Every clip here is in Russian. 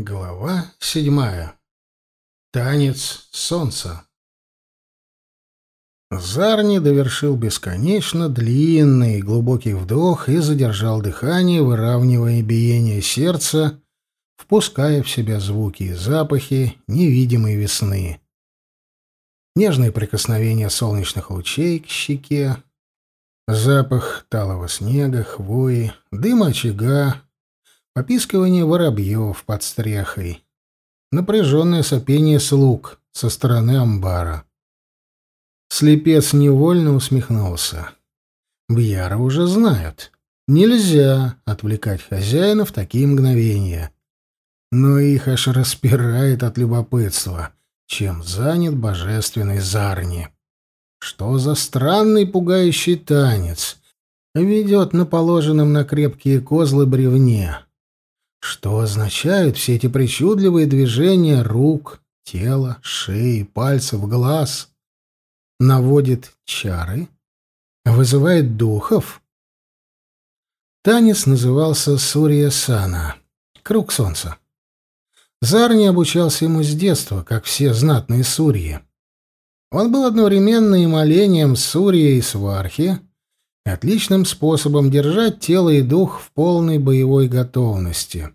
Глава седьмая. Танец солнца. Зарни довершил бесконечно длинный глубокий вдох и задержал дыхание, выравнивая биение сердца, впуская в себя звуки и запахи невидимой весны. Нежные прикосновения солнечных лучей к щеке, запах талого снега, хвои, дыма очага, попискивание воробьев под стрехой, напряженное сопение слуг со стороны амбара. Слепец невольно усмехнулся. Бьяра уже знают. Нельзя отвлекать хозяина в такие мгновения. Но их аж распирает от любопытства, чем занят божественный Зарни. Что за странный пугающий танец ведет на положенном на крепкие козлы бревне? Что означают все эти причудливые движения рук, тела, шеи, пальцев, глаз? Наводит чары? Вызывает духов? Танец назывался Сурья-сана — круг солнца. Зарни обучался ему с детства, как все знатные сурьи. Он был одновременно и молением сурья и свархи, отличным способом держать тело и дух в полной боевой готовности.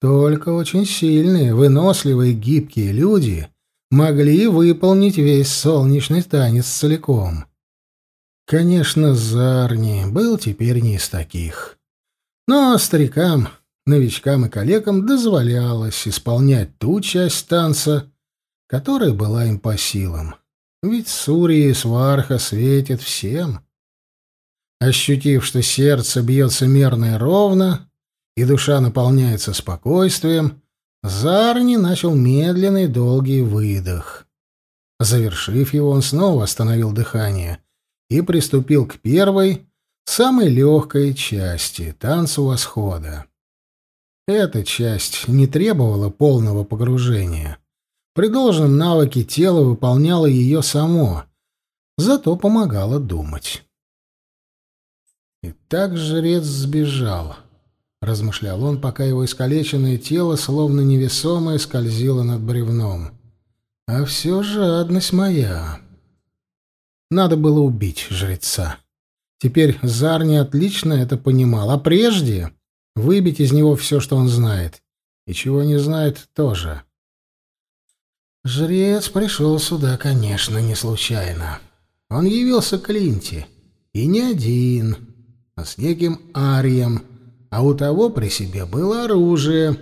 Только очень сильные, выносливые, гибкие люди могли выполнить весь солнечный танец целиком. Конечно, Зарни был теперь не из таких. Но старикам, новичкам и коллегам дозволялось исполнять ту часть танца, которая была им по силам. Ведь Сурья и Сварха светят всем. Ощутив, что сердце бьется мерно и ровно, и душа наполняется спокойствием, Зарни начал медленный долгий выдох. Завершив его, он снова остановил дыхание и приступил к первой, самой легкой части — танцу восхода. Эта часть не требовала полного погружения. При должном навыке тело выполняло ее само, зато помогало думать. И так жрец сбежал — размышлял он, пока его искалеченное тело, словно невесомое, скользило над бревном. А все жадность моя. Надо было убить жреца. Теперь Зарни отлично это понимал, а прежде выбить из него все, что он знает. И чего не знает, тоже. Жрец пришел сюда, конечно, не случайно. Он явился к Линте. И не один, а с неким Арием, а у того при себе было оружие,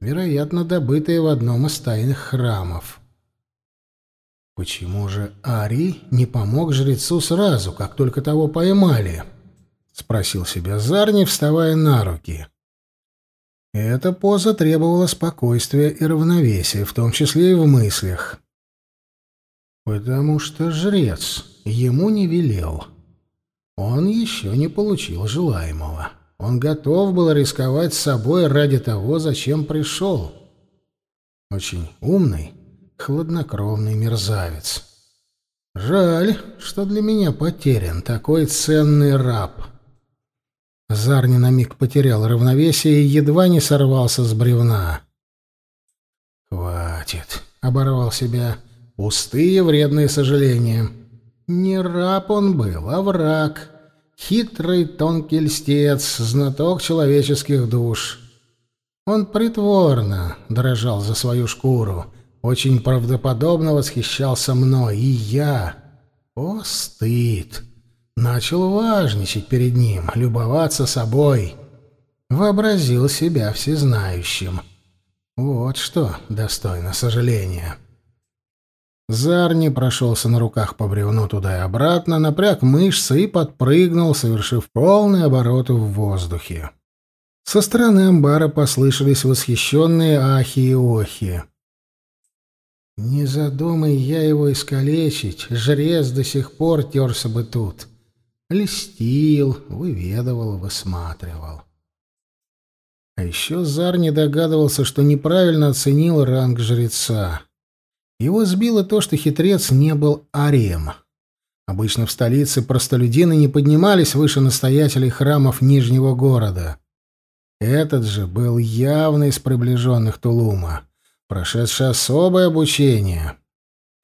вероятно, добытое в одном из тайных храмов. «Почему же Арий не помог жрецу сразу, как только того поймали?» — спросил себя Зарни, вставая на руки. Эта поза требовала спокойствия и равновесия, в том числе и в мыслях. «Потому что жрец ему не велел. Он еще не получил желаемого». Он готов был рисковать собой ради того, зачем пришел. Очень умный, хладнокровный мерзавец. Жаль, что для меня потерян такой ценный раб. Зарни на миг потерял равновесие и едва не сорвался с бревна. «Хватит», — оборвал себя, — «пустые вредные сожаления». Не раб он был, а враг хитрый тонкий льстец, знаток человеческих душ. Он притворно дрожал за свою шкуру, очень правдоподобно восхищался мной, и я... О, стыд! Начал важничать перед ним, любоваться собой. Вообразил себя всезнающим. Вот что достойно сожаления. Зарни прошелся на руках по бревну туда и обратно, напряг мышцы и подпрыгнул, совершив полные обороты в воздухе. Со стороны амбара послышались восхищенные ахи и охи. «Не задумай я его искалечить, жрец до сих пор терся бы тут. Листил, выведывал, высматривал». А еще Зар не догадывался, что неправильно оценил ранг жреца. Его сбило то, что хитрец не был арием. Обычно в столице простолюдины не поднимались выше настоятелей храмов Нижнего города. Этот же был явно из приближенных Тулума, прошедший особое обучение.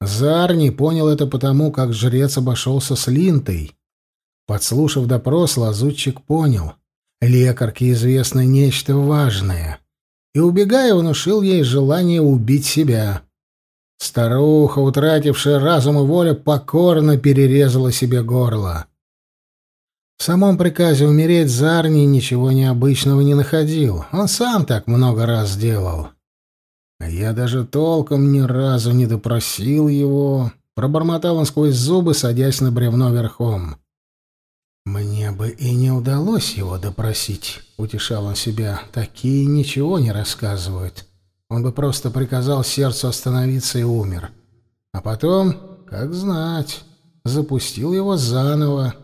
Зарни понял это потому, как жрец обошелся с линтой. Подслушав допрос, лазутчик понял. Лекарке известно нечто важное. И, убегая, внушил ей желание убить себя. Старуха, утратившая разум и волю, покорно перерезала себе горло. В самом приказе умереть Зарни ничего необычного не находил. Он сам так много раз делал. А я даже толком ни разу не допросил его. Пробормотал он сквозь зубы, садясь на бревно верхом. «Мне бы и не удалось его допросить», — утешал он себя. «Такие ничего не рассказывают. Он бы просто приказал сердцу остановиться и умер. А потом, как знать, запустил его заново.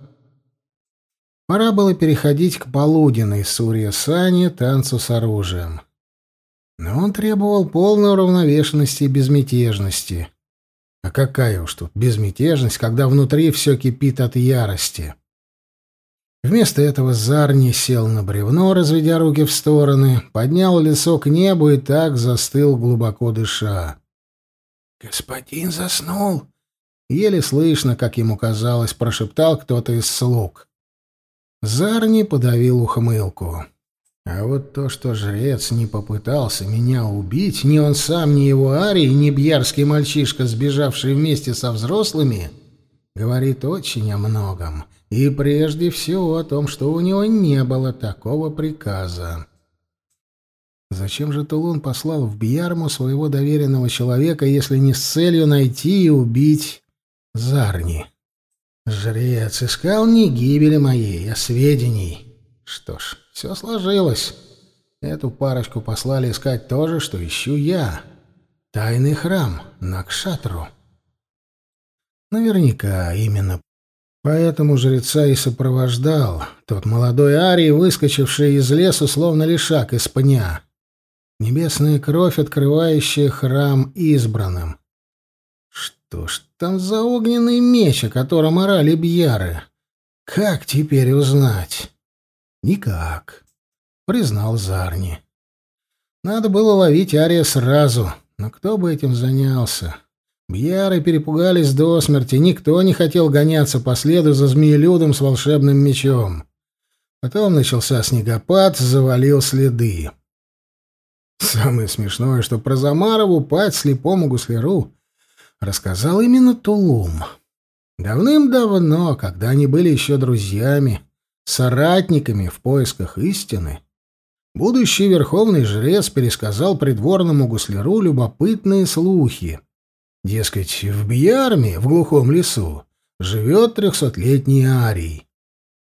Пора было переходить к полуденной Сурья Сани танцу с оружием. Но он требовал полной уравновешенности и безмятежности. А какая уж тут безмятежность, когда внутри все кипит от ярости. Вместо этого Зарни сел на бревно, разведя руки в стороны, поднял лицо к небу и так застыл, глубоко дыша. «Господин заснул!» Еле слышно, как ему казалось, прошептал кто-то из слуг. Зарни подавил ухмылку. А вот то, что жрец не попытался меня убить, ни он сам, ни его Арий, ни бьярский мальчишка, сбежавший вместе со взрослыми — говорит очень о многом, и прежде всего о том, что у него не было такого приказа. Зачем же Тулун послал в Бьярму своего доверенного человека, если не с целью найти и убить Зарни? Жрец искал не гибели моей, а сведений. Что ж, все сложилось. Эту парочку послали искать то же, что ищу я. Тайный храм, Накшатру. Наверняка именно поэтому жреца и сопровождал тот молодой арий, выскочивший из леса, словно лишак из пня. Небесная кровь, открывающая храм избранным. Что ж там за огненный меч, о котором орали бьяры? Как теперь узнать? Никак, признал Зарни. Надо было ловить Ария сразу, но кто бы этим занялся? Бьяры перепугались до смерти, никто не хотел гоняться по следу за змеелюдом с волшебным мечом. Потом начался снегопад, завалил следы. Самое смешное, что про Замарову пать слепому гусляру рассказал именно Тулум. Давным-давно, когда они были еще друзьями, соратниками в поисках истины, будущий верховный жрец пересказал придворному гусляру любопытные слухи — Дескать, в Бьярме, в глухом лесу, живет трехсотлетний Арий.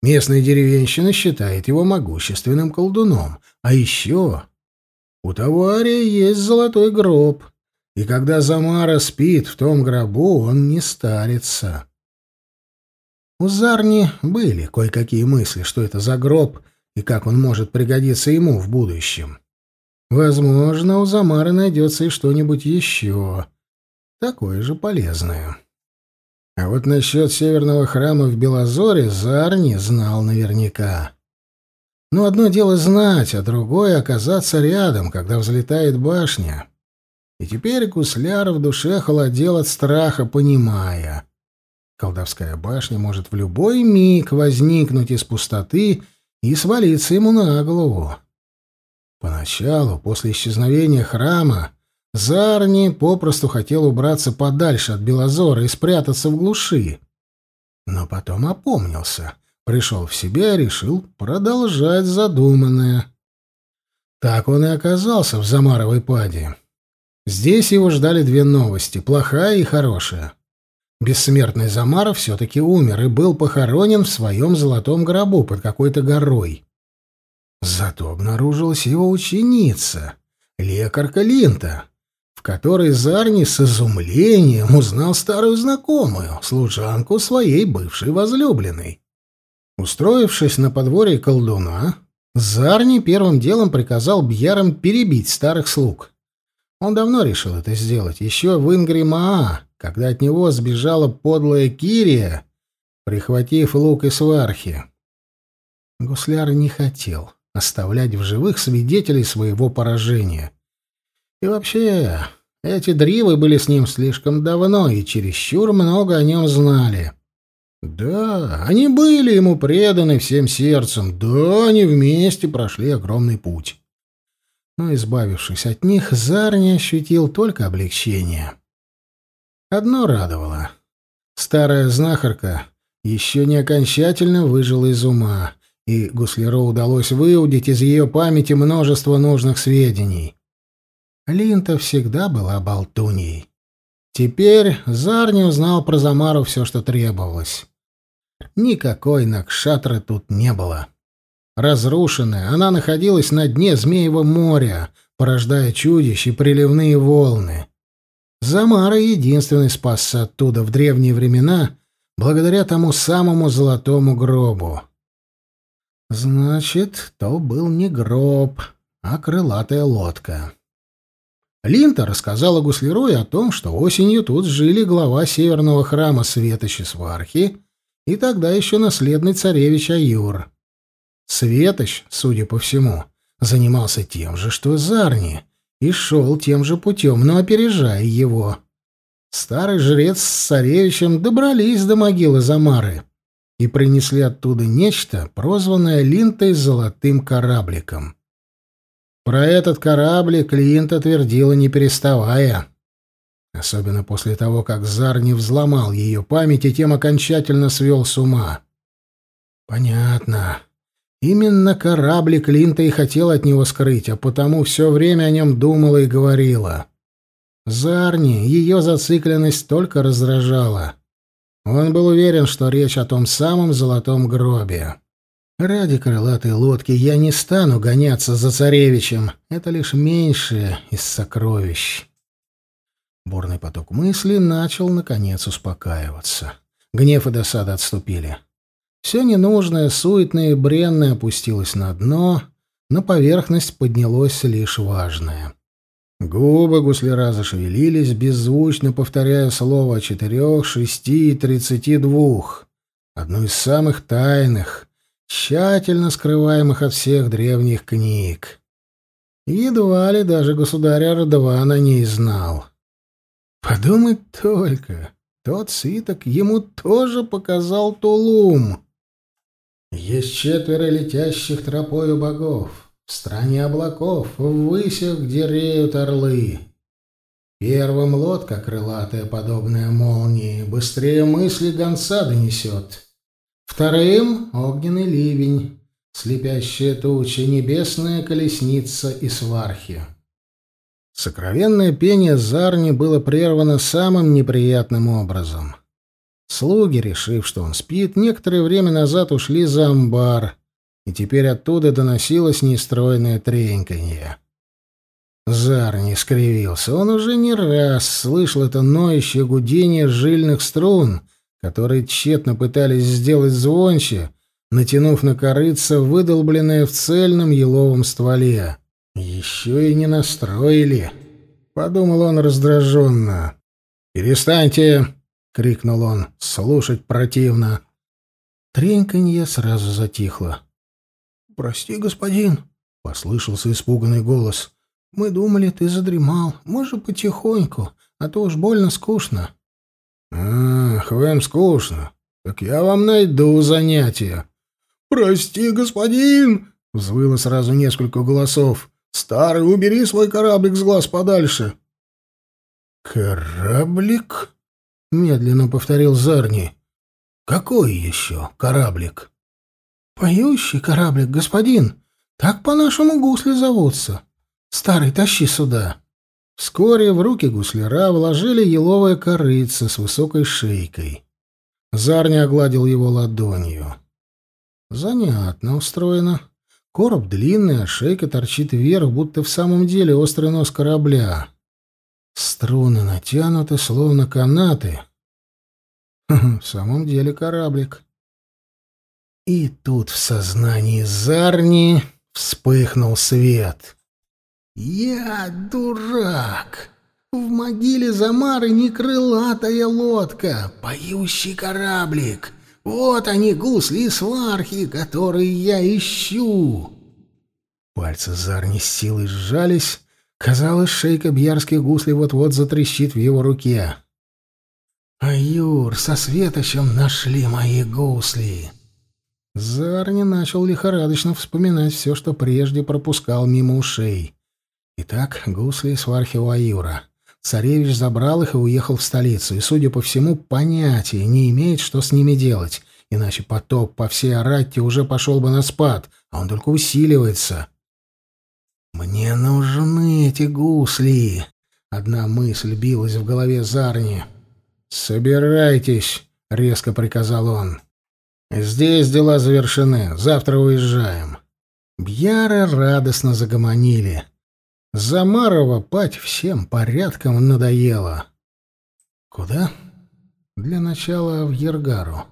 Местная деревенщина считает его могущественным колдуном. А еще у того Ария есть золотой гроб, и когда Замара спит в том гробу, он не старится. У Зарни были кое-какие мысли, что это за гроб и как он может пригодиться ему в будущем. Возможно, у Замары найдется и что-нибудь еще такое же полезное. А вот насчет северного храма в Белозоре Зар не знал наверняка. Но одно дело знать, а другое — оказаться рядом, когда взлетает башня. И теперь гусляр в душе холодел от страха, понимая. Колдовская башня может в любой миг возникнуть из пустоты и свалиться ему на голову. Поначалу, после исчезновения храма, Зарни попросту хотел убраться подальше от Белозора и спрятаться в глуши. Но потом опомнился, пришел в себя и решил продолжать задуманное. Так он и оказался в Замаровой паде. Здесь его ждали две новости — плохая и хорошая. Бессмертный Замаров все-таки умер и был похоронен в своем золотом гробу под какой-то горой. Зато обнаружилась его ученица, лекарка Линта которой Зарни с изумлением узнал старую знакомую, служанку своей бывшей возлюбленной. Устроившись на подворье колдуна, Зарни первым делом приказал Бьярам перебить старых слуг. Он давно решил это сделать, еще в Ингримаа, когда от него сбежала подлая Кирия, прихватив лук и свархи. Гусляр не хотел оставлять в живых свидетелей своего поражения, и вообще, эти дривы были с ним слишком давно и чересчур много о нем знали. Да, они были ему преданы всем сердцем, да, они вместе прошли огромный путь. Но, избавившись от них, Зар не ощутил только облегчения. Одно радовало. Старая знахарка еще не окончательно выжила из ума, и Гуслеру удалось выудить из ее памяти множество нужных сведений. Линта всегда была болтуньей. Теперь Зар не узнал про Замару все, что требовалось. Никакой Накшатры тут не было. Разрушенная, она находилась на дне Змеевого моря, порождая чудищ и приливные волны. Замара единственный спасся оттуда в древние времена благодаря тому самому золотому гробу. Значит, то был не гроб, а крылатая лодка. Линта рассказала Гуслерою о том, что осенью тут жили глава северного храма Светочи Свархи и тогда еще наследный царевич Аюр. Светоч, судя по всему, занимался тем же, что Зарни, и шел тем же путем, но опережая его. Старый жрец с царевичем добрались до могилы Замары и принесли оттуда нечто, прозванное линтой «золотым корабликом». Про этот корабль клиент отвердила не переставая. Особенно после того, как Зар не взломал ее память и тем окончательно свел с ума. Понятно. Именно корабль Клинта и хотел от него скрыть, а потому все время о нем думала и говорила. Зарни ее зацикленность только раздражала. Он был уверен, что речь о том самом золотом гробе. Ради крылатой лодки я не стану гоняться за царевичем. Это лишь меньшее из сокровищ. Бурный поток мыслей начал, наконец, успокаиваться. Гнев и досада отступили. Все ненужное, суетное и бренное опустилось на дно, на поверхность поднялось лишь важное. Губы гусляра зашевелились, беззвучно повторяя слово о четырех, шести и тридцати двух. Одну из самых тайных, тщательно скрываемых от всех древних книг. Едва ли даже государя Родована не знал. Подумать только, тот свиток ему тоже показал Тулум. Есть четверо летящих тропою богов, в стране облаков, в высях, где реют орлы. Первым лодка крылатая, подобная молнии, быстрее мысли гонца донесет. Вторым — огненный ливень, слепящая туча, небесная колесница и свархи. Сокровенное пение Зарни было прервано самым неприятным образом. Слуги, решив, что он спит, некоторое время назад ушли за амбар, и теперь оттуда доносилось нестройное треньканье. Зарни скривился. Он уже не раз слышал это ноющее гудение жильных струн — которые тщетно пытались сделать звонче, натянув на корыца выдолбленное в цельном еловом стволе. «Еще и не настроили», — подумал он раздраженно. «Перестаньте!» — крикнул он. «Слушать противно!» Треньканье сразу затихло. «Прости, господин!» — послышался испуганный голос. «Мы думали, ты задремал. Мы же потихоньку, а то уж больно скучно. «Ах, вам скучно. Так я вам найду занятие». «Прости, господин!» — взвыло сразу несколько голосов. «Старый, убери свой кораблик с глаз подальше!» «Кораблик?» — медленно повторил Зарни. «Какой еще кораблик?» «Поющий кораблик, господин. Так по-нашему гусли зовутся. Старый, тащи сюда!» Вскоре в руки гусляра вложили еловое корыце с высокой шейкой. Зарни огладил его ладонью. Занятно устроено. Короб длинный, а шейка торчит вверх, будто в самом деле острый нос корабля. Струны натянуты, словно канаты. Хм, в самом деле кораблик. И тут в сознании Зарни вспыхнул свет. «Я дурак! В могиле Замары не крылатая лодка, поющий кораблик! Вот они, гусли и свархи, которые я ищу!» Пальцы Зарни с силой сжались. Казалось, шейка бьярских гуслей вот-вот затрещит в его руке. «А Юр, со светочем нашли мои гусли!» Зарни начал лихорадочно вспоминать все, что прежде пропускал мимо ушей. Итак, гусли свархи Ваюра. Царевич забрал их и уехал в столицу, и, судя по всему, понятия не имеет, что с ними делать, иначе потоп по всей Аратте уже пошел бы на спад, а он только усиливается. «Мне нужны эти гусли!» — одна мысль билась в голове Зарни. «Собирайтесь!» — резко приказал он. «Здесь дела завершены. Завтра уезжаем». Бьяры радостно загомонили. Замарова пать всем порядком надоела. Куда? Для начала в Ергару.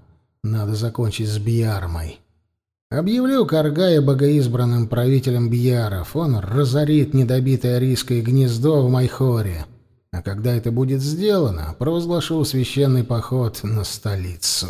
Надо закончить с Бьярмой. Объявлю Каргая богоизбранным правителем Бьяров. Он разорит недобитое арийское гнездо в Майхоре. А когда это будет сделано, провозглашу священный поход на столицу.